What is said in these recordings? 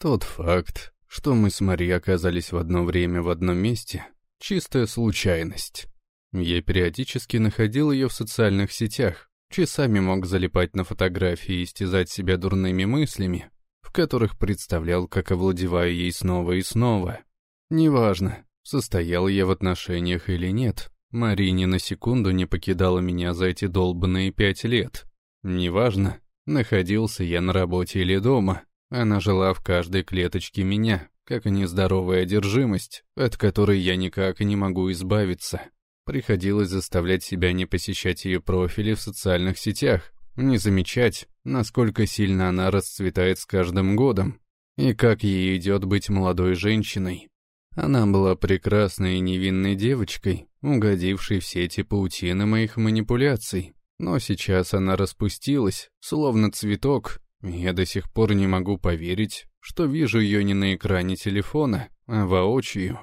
Тот факт, что мы с Мари оказались в одно время в одном месте, чистая случайность. Я периодически находил ее в социальных сетях, часами мог залипать на фотографии и истязать себя дурными мыслями, в которых представлял, как овладеваю ей снова и снова. Неважно, состоял я в отношениях или нет, Мари ни на секунду не покидала меня за эти долбанные пять лет. Неважно, находился я на работе или дома, она жила в каждой клеточке меня, как нездоровая одержимость, от которой я никак не могу избавиться. Приходилось заставлять себя не посещать ее профили в социальных сетях, не замечать, насколько сильно она расцветает с каждым годом, и как ей идет быть молодой женщиной. Она была прекрасной и невинной девочкой, угодившей в сети паутины моих манипуляций. Но сейчас она распустилась, словно цветок, я до сих пор не могу поверить, что вижу ее не на экране телефона, а воочию.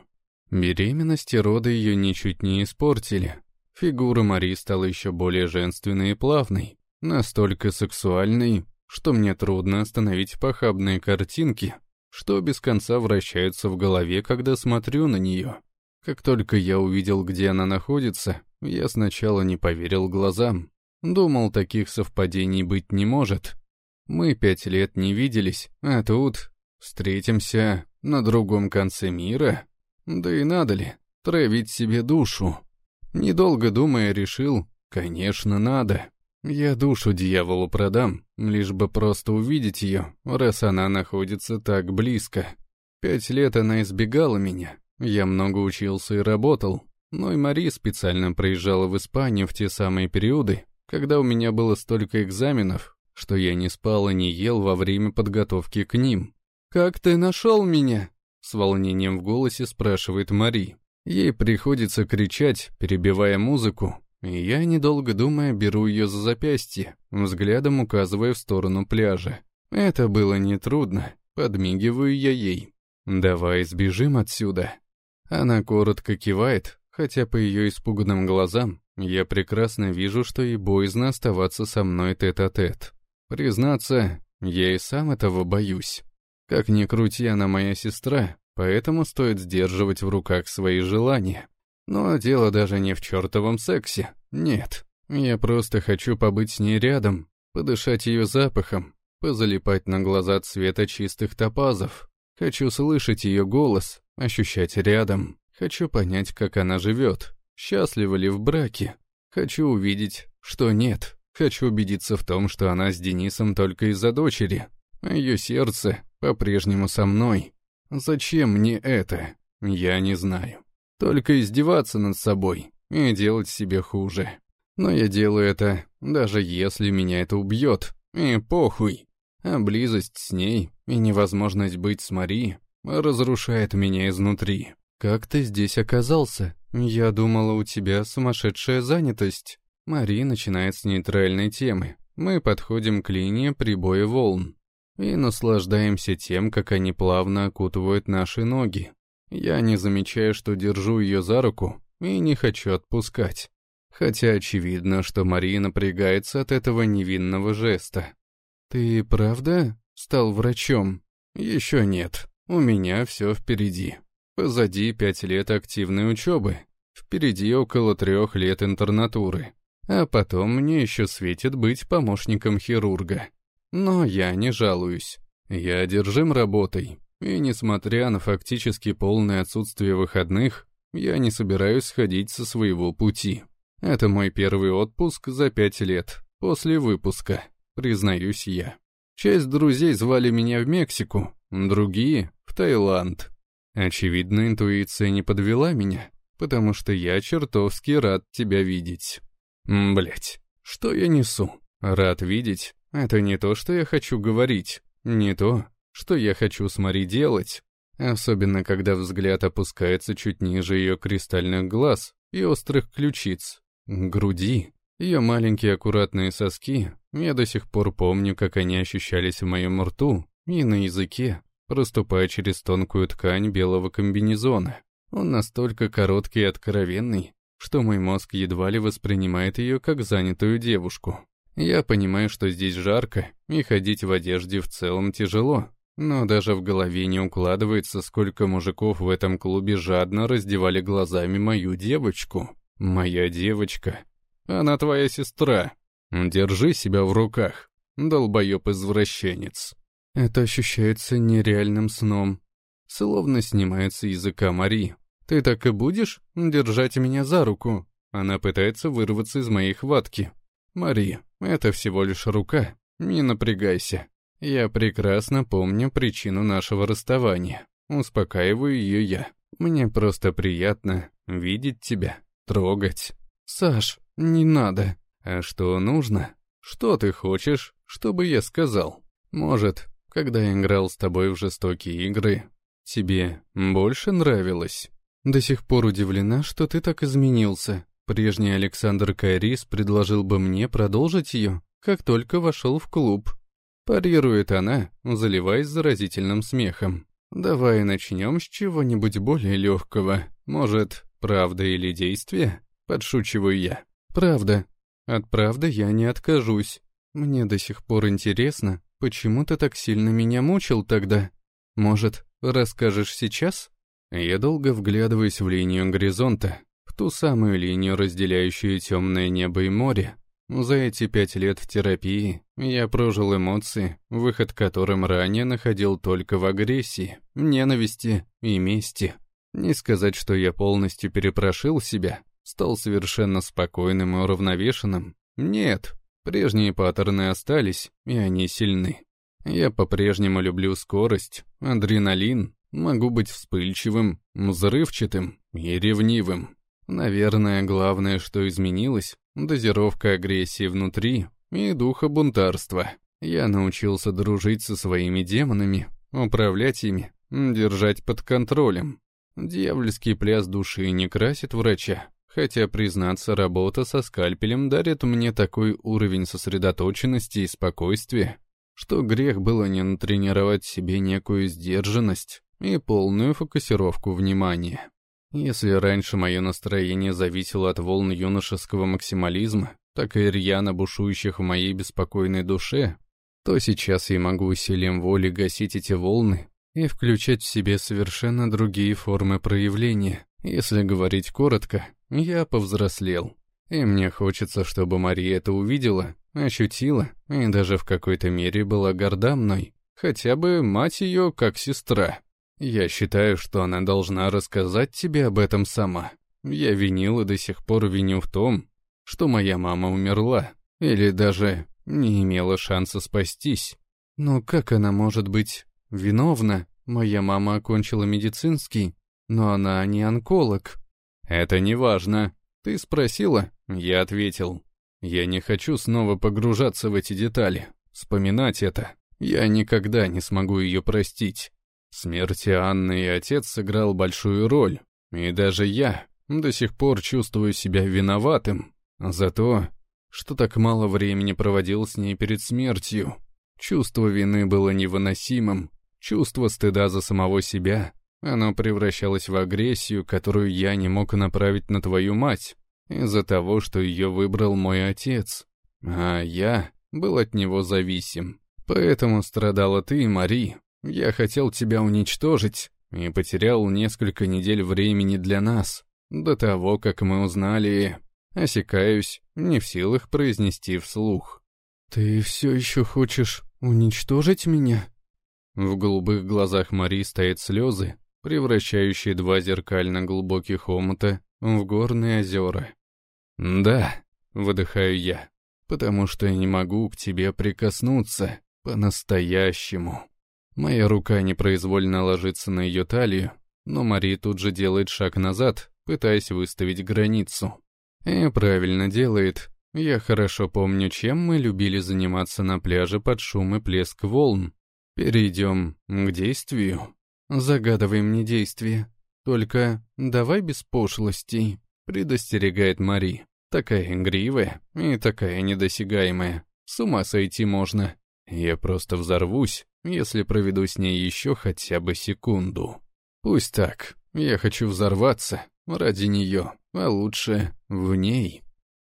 Беременность и роды ее ничуть не испортили. Фигура Мари стала еще более женственной и плавной, настолько сексуальной, что мне трудно остановить похабные картинки, что без конца вращаются в голове, когда смотрю на нее. Как только я увидел, где она находится, я сначала не поверил глазам. Думал, таких совпадений быть не может. Мы пять лет не виделись, а тут встретимся на другом конце мира. Да и надо ли, травить себе душу? Недолго думая, решил, конечно, надо. Я душу дьяволу продам, лишь бы просто увидеть ее, раз она находится так близко. Пять лет она избегала меня, я много учился и работал, но и Мари специально проезжала в Испанию в те самые периоды, когда у меня было столько экзаменов, что я не спал и не ел во время подготовки к ним. «Как ты нашел меня?» С волнением в голосе спрашивает Мари. Ей приходится кричать, перебивая музыку, и я, недолго думая, беру ее за запястье, взглядом указывая в сторону пляжа. Это было нетрудно, подмигиваю я ей. «Давай сбежим отсюда». Она коротко кивает, хотя по ее испуганным глазам я прекрасно вижу, что ей боязно оставаться со мной тет-а-тет. -тет. Признаться, я и сам этого боюсь. Как ни крути, она моя сестра, поэтому стоит сдерживать в руках свои желания. Но дело даже не в чертовом сексе, нет. Я просто хочу побыть с ней рядом, подышать ее запахом, позалипать на глаза цвета чистых топазов. Хочу слышать ее голос, ощущать рядом. Хочу понять, как она живет, счастлива ли в браке. Хочу увидеть, что нет. Хочу убедиться в том, что она с Денисом только из-за дочери, а ее сердце по-прежнему со мной. Зачем мне это? Я не знаю. Только издеваться над собой и делать себе хуже. Но я делаю это, даже если меня это убьет. И похуй. А близость с ней и невозможность быть с Мари разрушает меня изнутри. «Как ты здесь оказался? Я думала, у тебя сумасшедшая занятость». Мари начинает с нейтральной темы. Мы подходим к линии прибоя волн и наслаждаемся тем, как они плавно окутывают наши ноги. Я не замечаю, что держу ее за руку и не хочу отпускать. Хотя очевидно, что Мария напрягается от этого невинного жеста. «Ты правда стал врачом?» «Еще нет. У меня все впереди. Позади пять лет активной учебы. Впереди около трех лет интернатуры. А потом мне еще светит быть помощником хирурга. Но я не жалуюсь. Я одержим работой. И несмотря на фактически полное отсутствие выходных, я не собираюсь сходить со своего пути. Это мой первый отпуск за пять лет, после выпуска, признаюсь я. Часть друзей звали меня в Мексику, другие — в Таиланд. Очевидно, интуиция не подвела меня, потому что я чертовски рад тебя видеть. Блять, что я несу? Рад видеть это не то, что я хочу говорить, не то, что я хочу с Мари делать. Особенно, когда взгляд опускается чуть ниже ее кристальных глаз и острых ключиц, груди. Ее маленькие аккуратные соски, я до сих пор помню, как они ощущались в моем рту и на языке, проступая через тонкую ткань белого комбинезона. Он настолько короткий и откровенный, что мой мозг едва ли воспринимает ее как занятую девушку. Я понимаю, что здесь жарко, и ходить в одежде в целом тяжело, но даже в голове не укладывается, сколько мужиков в этом клубе жадно раздевали глазами мою девочку. Моя девочка. Она твоя сестра. Держи себя в руках, долбоеб-извращенец. Это ощущается нереальным сном. Словно снимается языка Мари. Ты так и будешь держать меня за руку? Она пытается вырваться из моей хватки. Мари, это всего лишь рука. Не напрягайся. Я прекрасно помню причину нашего расставания. Успокаиваю ее я. Мне просто приятно видеть тебя, трогать. Саш, не надо. А что нужно? Что ты хочешь, чтобы я сказал? Может, когда я играл с тобой в жестокие игры, тебе больше нравилось? До сих пор удивлена, что ты так изменился. Прежний Александр Кайрис предложил бы мне продолжить ее, как только вошел в клуб. Парирует она, заливаясь заразительным смехом. «Давай начнем с чего-нибудь более легкого. Может, правда или действие?» Подшучиваю я. «Правда. От правды я не откажусь. Мне до сих пор интересно, почему ты так сильно меня мучил тогда? Может, расскажешь сейчас?» Я долго вглядываюсь в линию горизонта, в ту самую линию, разделяющую темное небо и море. За эти пять лет в терапии я прожил эмоции, выход которым ранее находил только в агрессии, ненависти и мести. Не сказать, что я полностью перепрошил себя, стал совершенно спокойным и уравновешенным. Нет, прежние паттерны остались, и они сильны. Я по-прежнему люблю скорость, адреналин, могу быть вспыльчивым, взрывчатым и ревнивым. Наверное, главное, что изменилось, дозировка агрессии внутри и духа бунтарства. Я научился дружить со своими демонами, управлять ими, держать под контролем. Дьявольский пляс души не красит врача, Хотя, признаться, работа со скальпелем дарит мне такой уровень сосредоточенности и спокойствия, что грех было не натренировать себе некую сдержанность и полную фокусировку внимания. Если раньше мое настроение зависело от волн юношеского максимализма, так и рьяно бушующих в моей беспокойной душе, то сейчас я могу усилием воли гасить эти волны и включать в себе совершенно другие формы проявления. Если говорить коротко, я повзрослел. И мне хочется, чтобы Мария это увидела, ощутила и даже в какой-то мере была горда мной. Хотя бы мать ее как сестра. Я считаю, что она должна рассказать тебе об этом сама. Я винил и до сих пор виню в том, что моя мама умерла. Или даже не имела шанса спастись. Но как она может быть виновна? Моя мама окончила медицинский, но она не онколог. «Это не важно. Ты спросила?» Я ответил. «Я не хочу снова погружаться в эти детали, вспоминать это. Я никогда не смогу ее простить. Смерти Анны и отец сыграл большую роль, и даже я до сих пор чувствую себя виноватым за то, что так мало времени проводил с ней перед смертью. Чувство вины было невыносимым, чувство стыда за самого себя оно превращалось в агрессию, которую я не мог направить на твою мать, из-за того, что ее выбрал мой отец. А я был от него зависим. Поэтому страдала ты, Мари. Я хотел тебя уничтожить и потерял несколько недель времени для нас, до того, как мы узнали... Осекаюсь, не в силах произнести вслух. «Ты все еще хочешь уничтожить меня?» В голубых глазах Мари стоят слезы, превращающий два зеркально глубоких омута в горные озера. «Да», — выдыхаю я, — «потому что я не могу к тебе прикоснуться по-настоящему». Моя рука непроизвольно ложится на ее талию, но Мари тут же делает шаг назад, пытаясь выставить границу. И правильно делает. Я хорошо помню, чем мы любили заниматься на пляже под шум и плеск волн. Перейдем к действию. «Загадывай мне действие. Только давай без пошлостей», — предостерегает Мари. Такая игривая и такая недосягаемая. С ума сойти можно. Я просто взорвусь, если проведу с ней еще хотя бы секунду. Пусть так. Я хочу взорваться ради нее, а лучше в ней.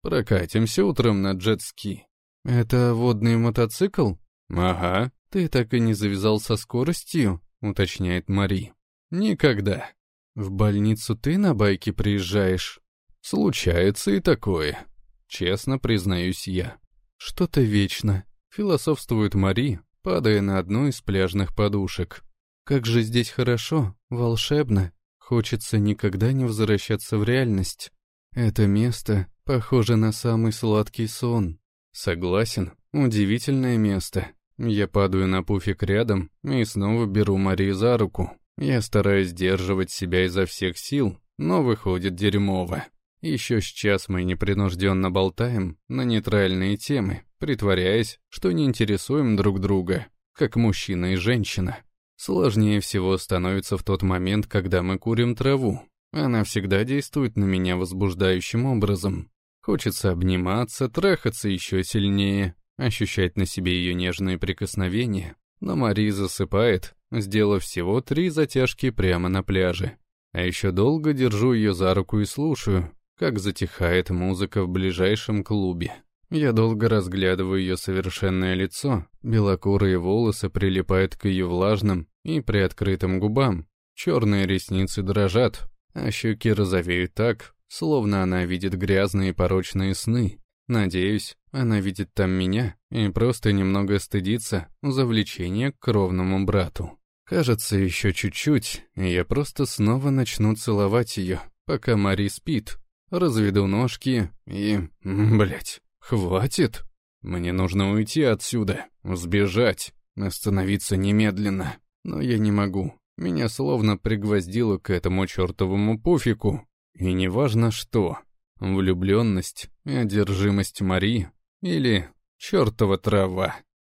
Прокатимся утром на джетски. Это водный мотоцикл? Ага, «Ты так и не завязал со скоростью?» — уточняет Мари. «Никогда. В больницу ты на байке приезжаешь?» «Случается и такое. Честно признаюсь я». «Что-то вечно», — философствует Мари, падая на одну из пляжных подушек. «Как же здесь хорошо, волшебно. Хочется никогда не возвращаться в реальность. Это место похоже на самый сладкий сон». «Согласен, удивительное место. Я падаю на пуфик рядом и снова беру Мари за руку. Я стараюсь сдерживать себя изо всех сил, но выходит дерьмово. Еще с час мы непринужденно болтаем на нейтральные темы, притворяясь, что не интересуем друг друга, как мужчина и женщина. Сложнее всего становится в тот момент, когда мы курим траву. Она всегда действует на меня возбуждающим образом. Хочется обниматься, трахаться еще сильнее, ощущать на себе ее нежные прикосновения, но Мари засыпает, сделав всего три затяжки прямо на пляже. А еще долго держу ее за руку и слушаю, как затихает музыка в ближайшем клубе. Я долго разглядываю ее совершенное лицо, белокурые волосы прилипают к ее влажным и приоткрытым губам, черные ресницы дрожат, а щеки розовеют так, словно она видит грязные порочные сны. Надеюсь, она видит там меня и просто немного стыдится за влечение к кровному брату. Кажется, еще чуть-чуть, и я просто снова начну целовать ее, пока Мари спит. Разведу ножки и... блять, хватит. Мне нужно уйти отсюда, сбежать, остановиться немедленно. Но я не могу. Меня словно пригвоздило к этому чертовому пуфику. И неважно что влюбленность одержимость Мари или чертова трава.